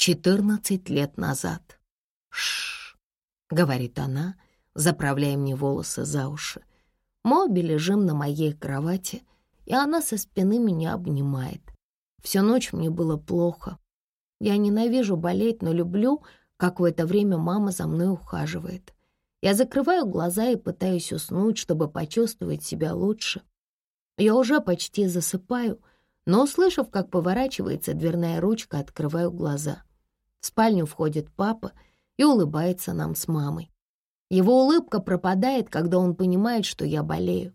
14 лет назад. Шш, говорит она, заправляя мне волосы за уши. Мы обе лежим на моей кровати, и она со спины меня обнимает. Всю ночь мне было плохо. Я ненавижу болеть, но люблю, как в это время мама за мной ухаживает. Я закрываю глаза и пытаюсь уснуть, чтобы почувствовать себя лучше. Я уже почти засыпаю, но, услышав, как поворачивается дверная ручка, открываю глаза. В спальню входит папа и улыбается нам с мамой. Его улыбка пропадает, когда он понимает, что я болею.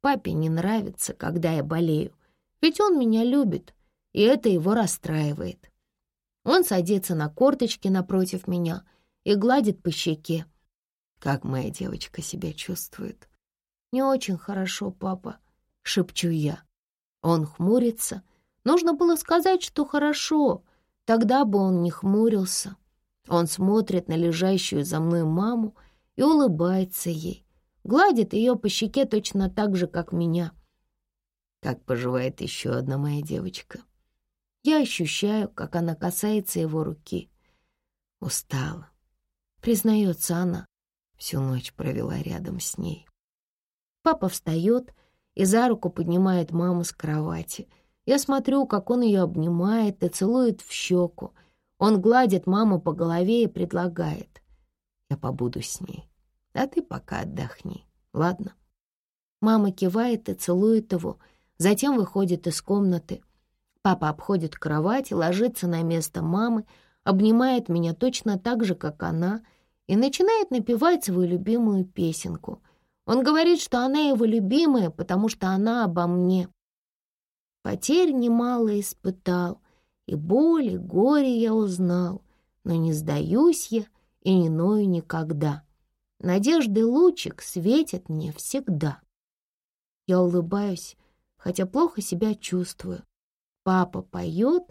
Папе не нравится, когда я болею, ведь он меня любит, и это его расстраивает. Он садится на корточки напротив меня и гладит по щеке. Как моя девочка себя чувствует? Не очень хорошо, папа, — шепчу я. Он хмурится. Нужно было сказать, что хорошо. Тогда бы он не хмурился. Он смотрит на лежащую за мной маму и улыбается ей. Гладит ее по щеке точно так же, как меня. Как поживает еще одна моя девочка. Я ощущаю, как она касается его руки. Устала. Признается она. Всю ночь провела рядом с ней. Папа встает и за руку поднимает маму с кровати. Я смотрю, как он ее обнимает и целует в щеку. Он гладит маму по голове и предлагает. Я побуду с ней, а ты пока отдохни, ладно? Мама кивает и целует его, затем выходит из комнаты. Папа обходит кровать и ложится на место мамы, обнимает меня точно так же, как она, и начинает напевать свою любимую песенку — он говорит, что она его любимая, потому что она обо мне. Потерь немало испытал, и боли, горе я узнал, но не сдаюсь я и не ною никогда. Надежды лучик светит мне всегда. Я улыбаюсь, хотя плохо себя чувствую. Папа поет,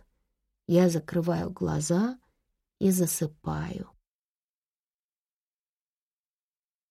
я закрываю глаза и засыпаю.